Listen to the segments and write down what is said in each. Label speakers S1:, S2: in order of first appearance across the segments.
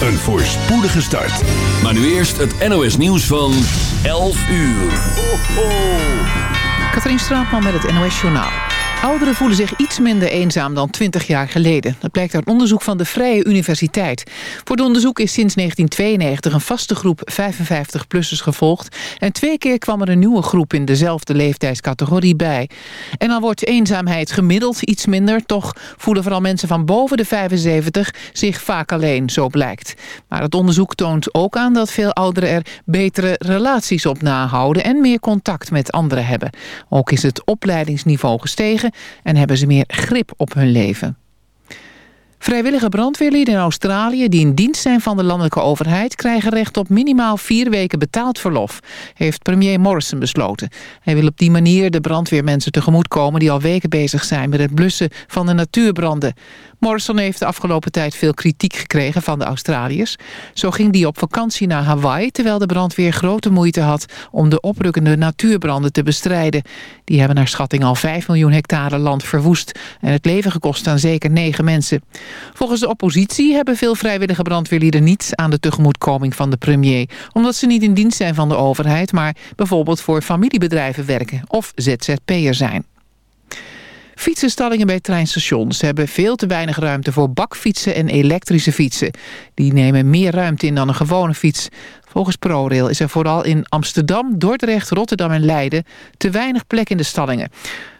S1: een voorspoedige start. Maar nu eerst het NOS nieuws van 11 uur.
S2: Katrien Straatman met het NOS Journaal. Ouderen voelen zich iets minder eenzaam dan 20 jaar geleden. Dat blijkt uit onderzoek van de Vrije Universiteit. Voor het onderzoek is sinds 1992 een vaste groep 55-plussers gevolgd... en twee keer kwam er een nieuwe groep in dezelfde leeftijdscategorie bij. En dan wordt eenzaamheid gemiddeld iets minder... toch voelen vooral mensen van boven de 75 zich vaak alleen, zo blijkt. Maar het onderzoek toont ook aan dat veel ouderen er betere relaties op nahouden... en meer contact met anderen hebben. Ook is het opleidingsniveau gestegen en hebben ze meer grip op hun leven. Vrijwillige brandweerlieden in Australië die in dienst zijn van de landelijke overheid... krijgen recht op minimaal vier weken betaald verlof, heeft premier Morrison besloten. Hij wil op die manier de brandweermensen tegemoetkomen... die al weken bezig zijn met het blussen van de natuurbranden. Morrison heeft de afgelopen tijd veel kritiek gekregen van de Australiërs. Zo ging die op vakantie naar Hawaii... terwijl de brandweer grote moeite had om de oprukkende natuurbranden te bestrijden. Die hebben naar schatting al 5 miljoen hectare land verwoest... en het leven gekost aan zeker negen mensen. Volgens de oppositie hebben veel vrijwillige brandweerlieden niets aan de tegemoetkoming van de premier... omdat ze niet in dienst zijn van de overheid... maar bijvoorbeeld voor familiebedrijven werken of ZZP'er zijn. Fietsenstallingen bij treinstations hebben veel te weinig ruimte voor bakfietsen en elektrische fietsen. Die nemen meer ruimte in dan een gewone fiets. Volgens ProRail is er vooral in Amsterdam, Dordrecht, Rotterdam en Leiden te weinig plek in de stallingen.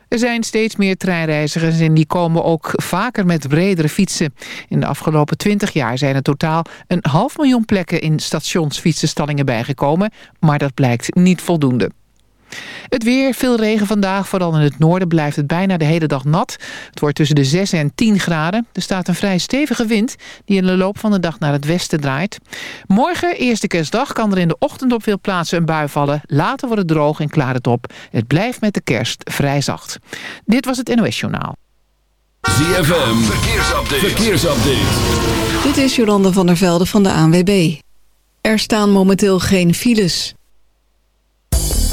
S2: Er zijn steeds meer treinreizigers en die komen ook vaker met bredere fietsen. In de afgelopen 20 jaar zijn er totaal een half miljoen plekken in stationsfietsenstallingen bijgekomen, maar dat blijkt niet voldoende. Het weer, veel regen vandaag. Vooral in het noorden blijft het bijna de hele dag nat. Het wordt tussen de 6 en 10 graden. Er staat een vrij stevige wind die in de loop van de dag naar het westen draait. Morgen, eerste kerstdag, kan er in de ochtend op veel plaatsen een bui vallen. Later wordt het droog en klaart het op. Het blijft met de kerst vrij zacht. Dit was het NOS Journaal.
S1: ZFM, verkeersupdate. verkeersupdate.
S3: Dit is Jolanda van der Velde van de ANWB. Er staan momenteel geen files.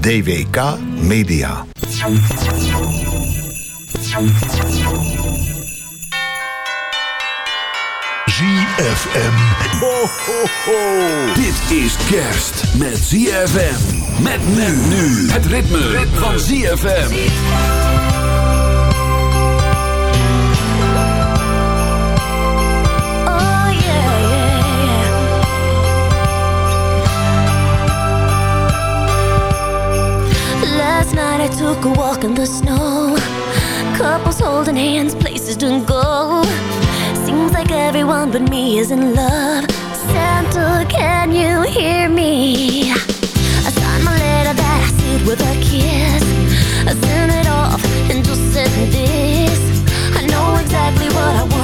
S4: DWK Media.
S5: ZFM.
S1: Ho, ho, ho. Dit is kerst met ZFM. Met men nu. Het ritme, van ZFM.
S6: Last night I took a walk in the snow. Couples holding hands, places to go. Seems like everyone but me is in love. Santa, can you hear me? I signed my letter that I sealed with a kiss. I sent it off and just said this. I know exactly what I want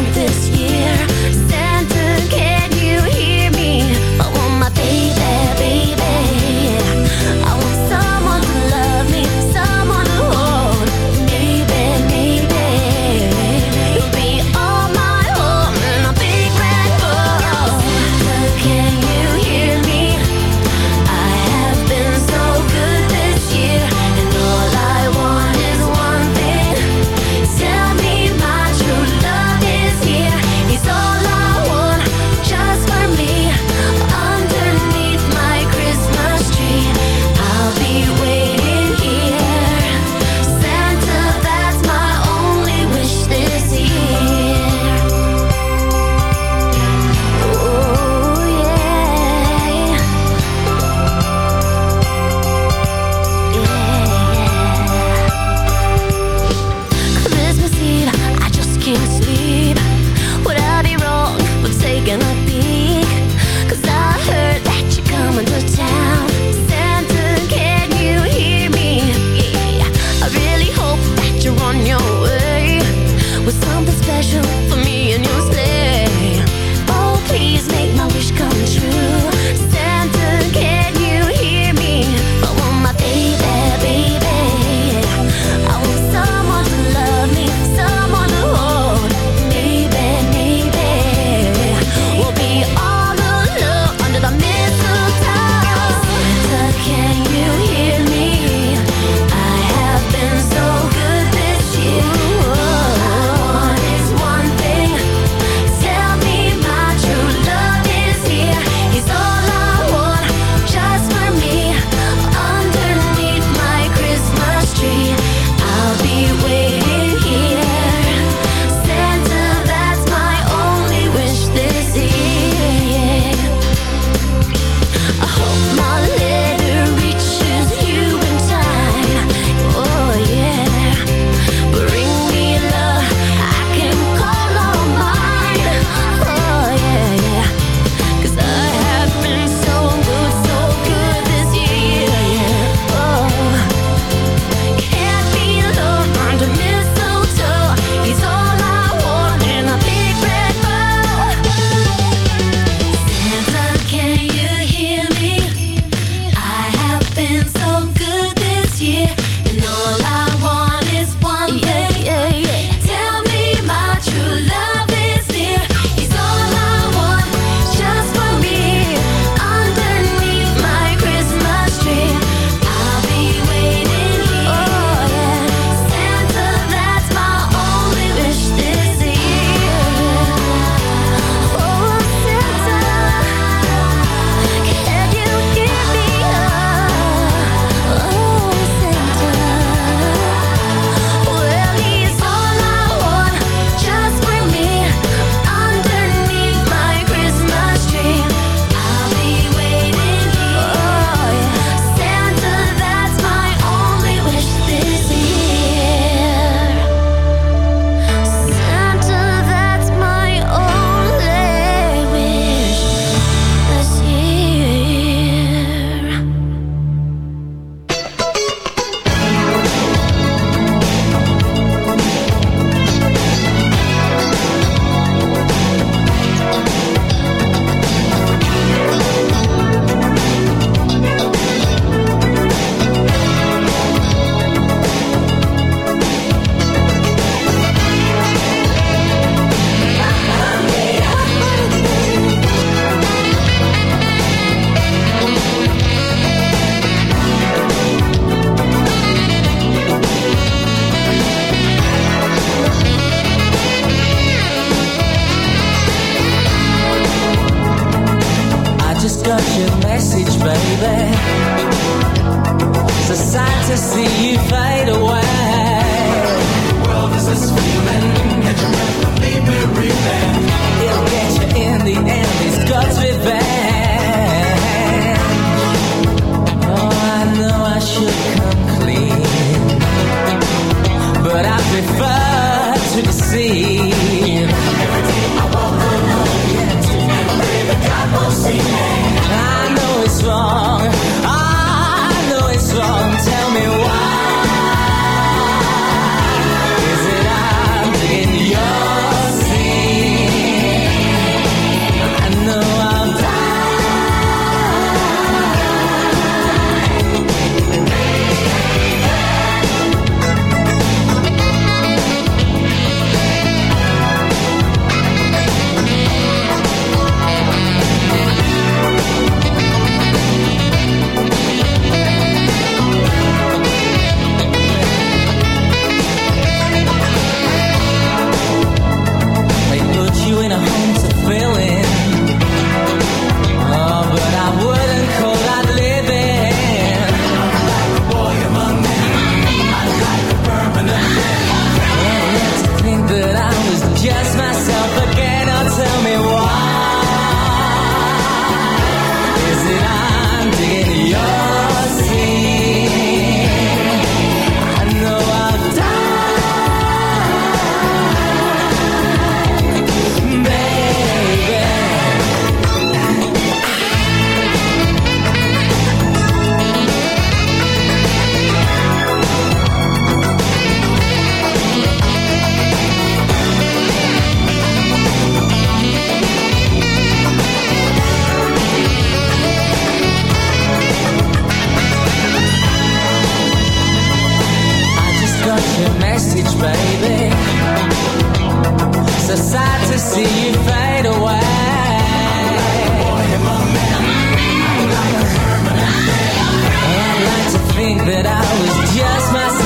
S7: that I was just myself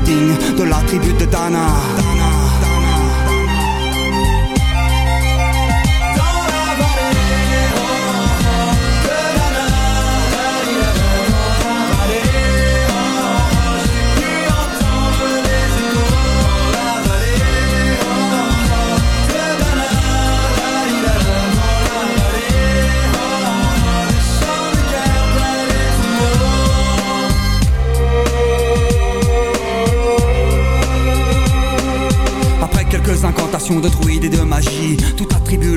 S8: digne de la tribu de. Dana, Dana. de
S7: druides et de magie. Tout attribue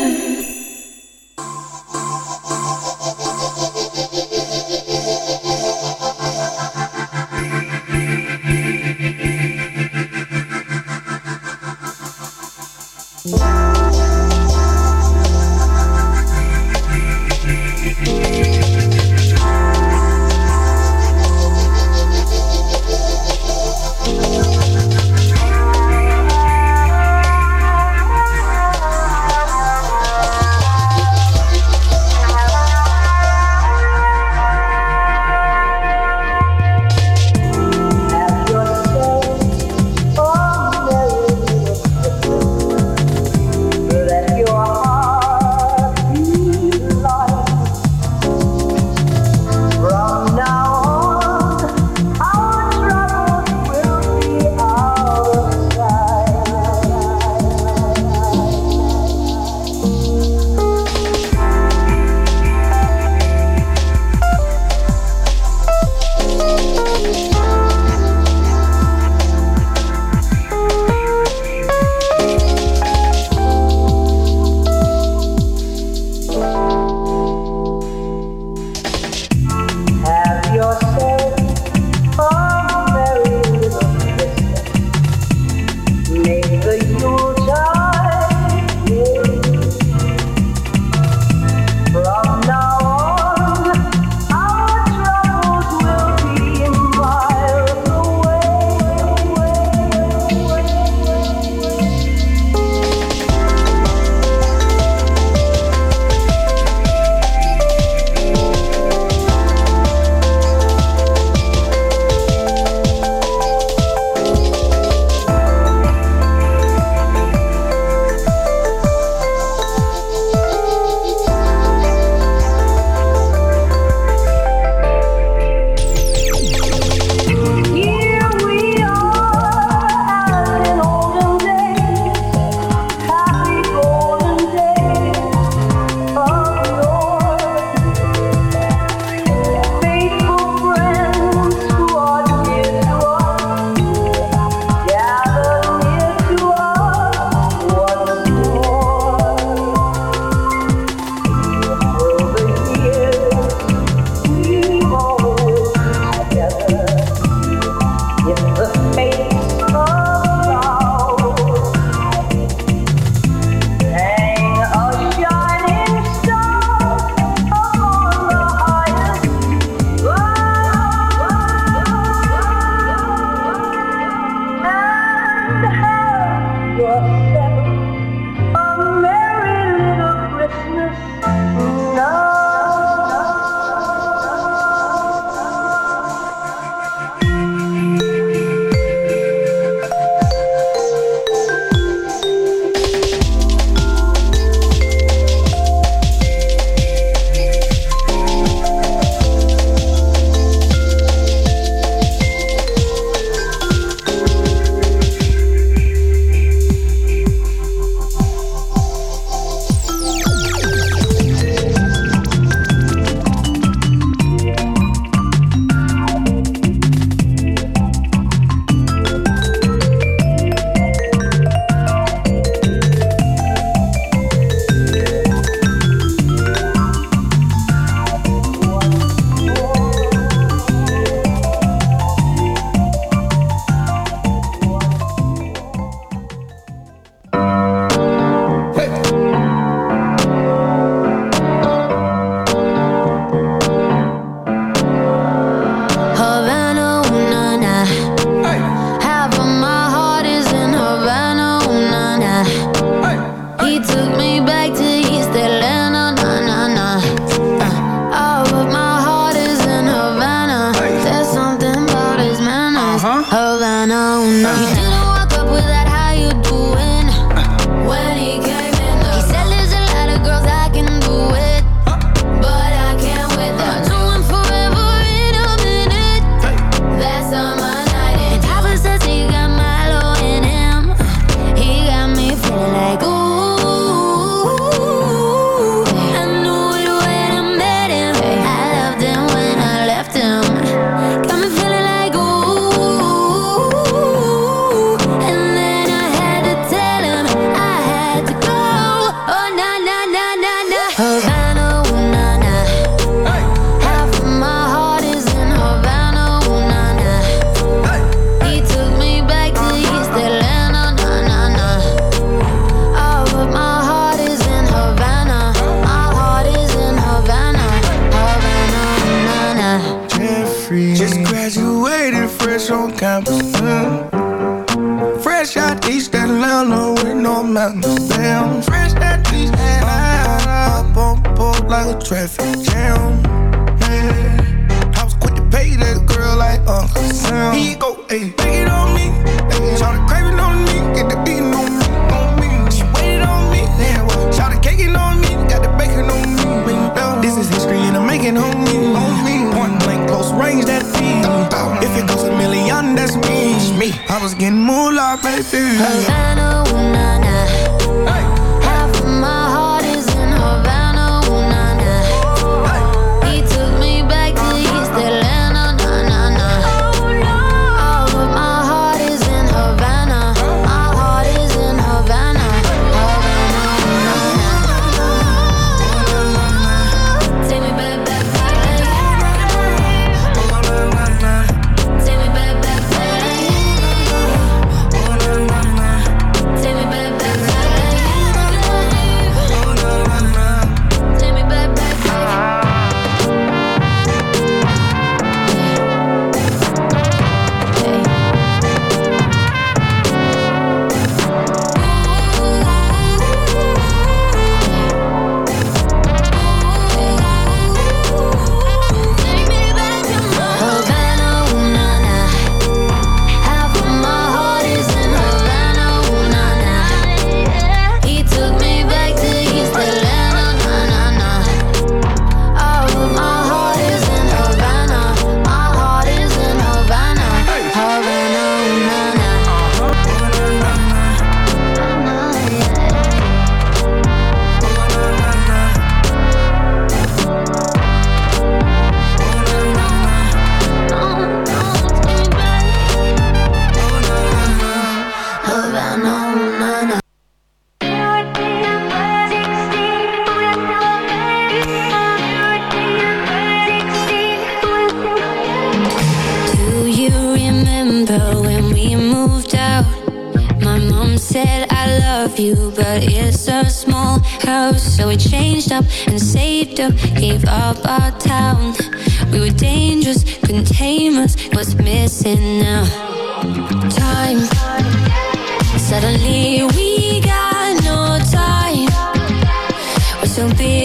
S6: something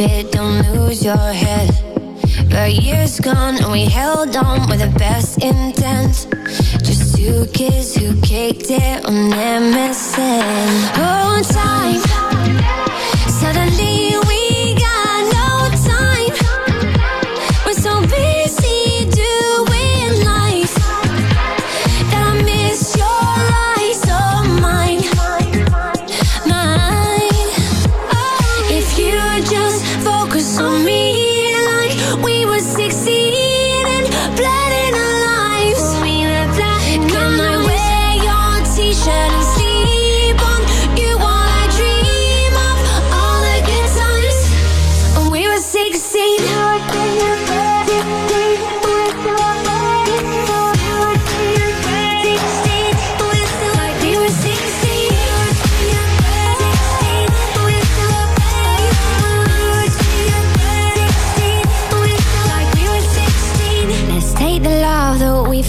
S6: stupid, don't lose your head. But years gone and we held on with the best intent. Just two kids who caked it on MSN. Oh, time. Suddenly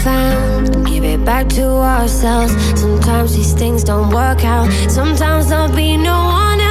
S6: found. Give it back to ourselves. Sometimes these things don't work out. Sometimes there'll be no one else.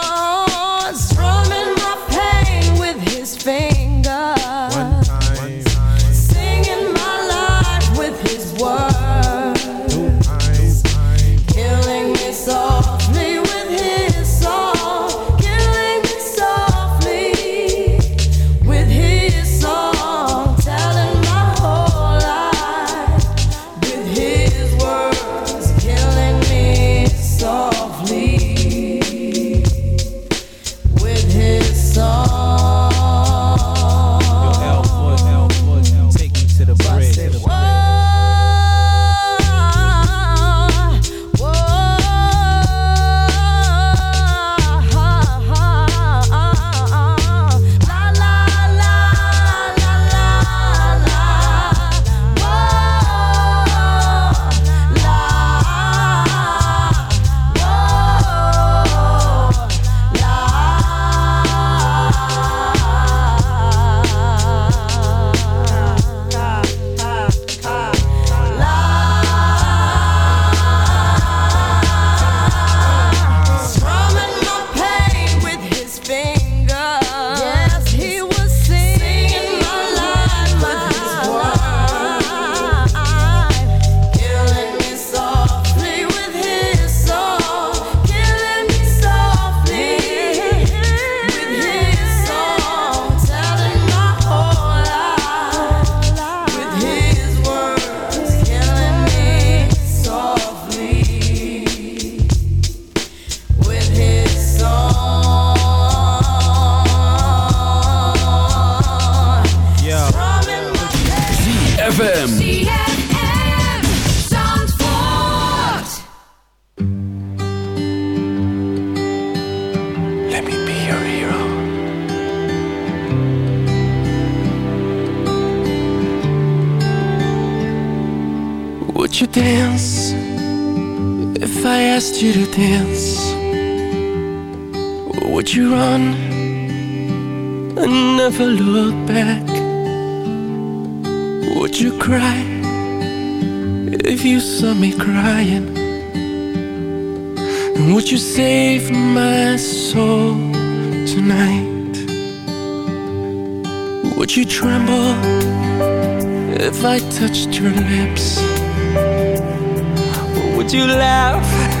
S9: Would you to dance, would you run and never look back? Would you cry if you saw me crying? And would you save my soul tonight? Would you tremble if I touched your lips? Or would you laugh?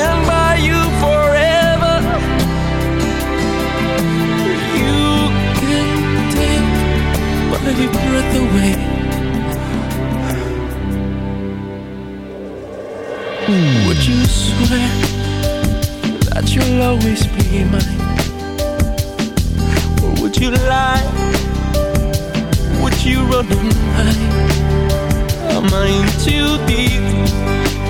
S9: stand by you forever. You can take my breath away. Would you swear that you'll always be mine? Or would you lie? Would you run and hide? Am I in too deep?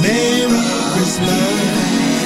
S10: Merry Christmas.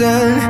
S11: Loved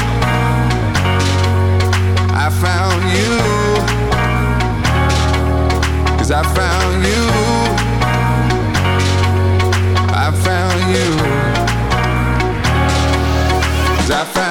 S12: You. Cause I found you. I found I found